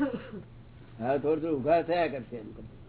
હા થોડું થોડું ઉઘાડ થયા કરશે એમ કરશે